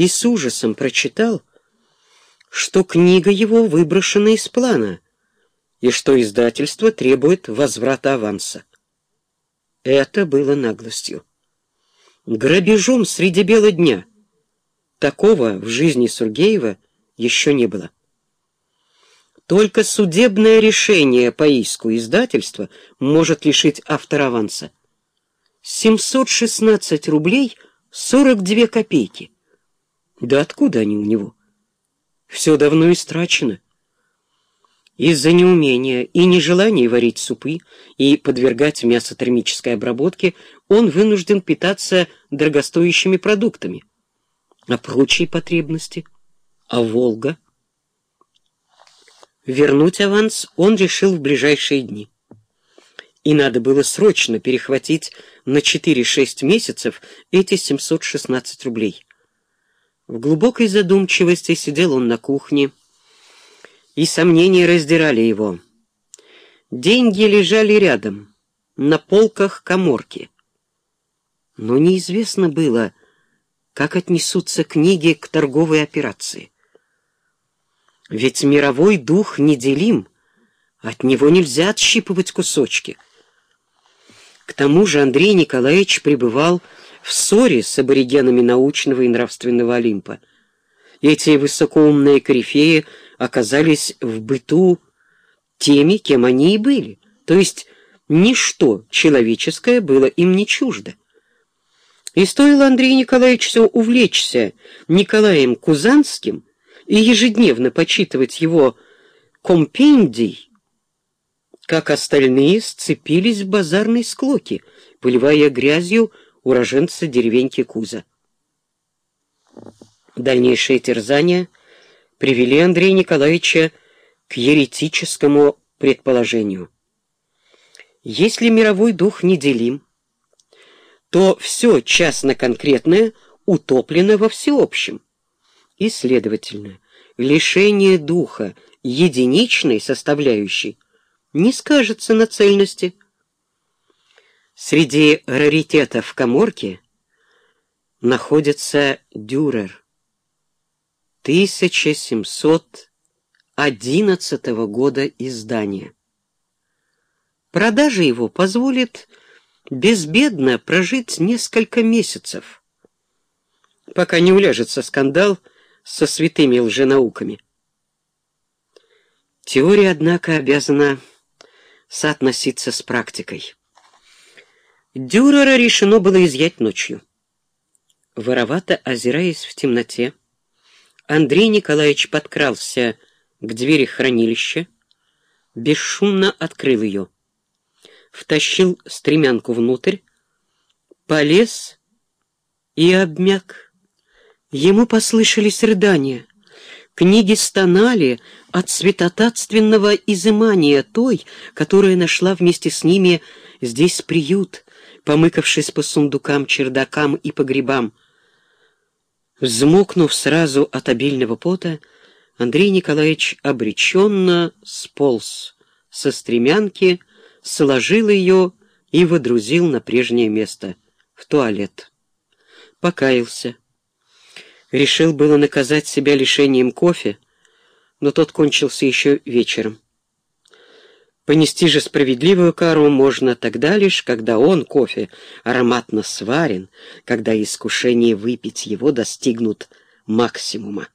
и с ужасом прочитал, что книга его выброшена из плана и что издательство требует возврата аванса. Это было наглостью. Грабежом среди бела дня. Такого в жизни Сургеева еще не было. Только судебное решение по иску издательства может лишить автора аванса. 716 рублей 42 копейки. Да откуда они у него? Все давно истрачено. Из-за неумения и нежелания варить супы и подвергать мясо термической обработке он вынужден питаться дорогостоящими продуктами. А прочие потребности? А Волга? Вернуть аванс он решил в ближайшие дни. И надо было срочно перехватить на 4-6 месяцев эти 716 рублей. В глубокой задумчивости сидел он на кухне, и сомнения раздирали его. Деньги лежали рядом, на полках коморки. Но неизвестно было, как отнесутся книги к торговой операции. Ведь мировой дух неделим, от него нельзя отщипывать кусочки. К тому же Андрей Николаевич пребывал в ссоре с аборигенами научного и нравственного Олимпа. Эти высокоумные корифеи оказались в быту теми, кем они и были, то есть ничто человеческое было им не чуждо. И стоило Андрею Николаевичу увлечься Николаем Кузанским и ежедневно почитывать его компендий, как остальные сцепились в базарной склоке, поливая грязью уроженца деревеньки Куза. Дальнейшие терзания привели Андрея Николаевича к еретическому предположению. Если мировой дух неделим, то все частно-конкретное утоплено во всеобщем. И, следовательно, лишение духа единичной составляющей не скажется на цельности – Среди раритетов коморки находится Дюрер 1711 года издания. Продажа его позволит безбедно прожить несколько месяцев, пока не уляжется скандал со святыми лженауками. Теория, однако, обязана соотноситься с практикой. Дюрера решено было изъять ночью. Воровато озираясь в темноте, Андрей Николаевич подкрался к двери хранилища, бесшумно открыл ее, втащил стремянку внутрь, полез и обмяк. Ему послышались рыдания. Книги стонали от святотатственного изымания той, которая нашла вместе с ними здесь приют, помыкавшись по сундукам, чердакам и погребам. Взмокнув сразу от обильного пота, Андрей Николаевич обреченно сполз со стремянки, сложил ее и водрузил на прежнее место, в туалет. Покаялся. Решил было наказать себя лишением кофе, но тот кончился еще вечером. Понести же справедливую кару можно тогда лишь, когда он, кофе, ароматно сварен, когда искушение выпить его достигнут максимума.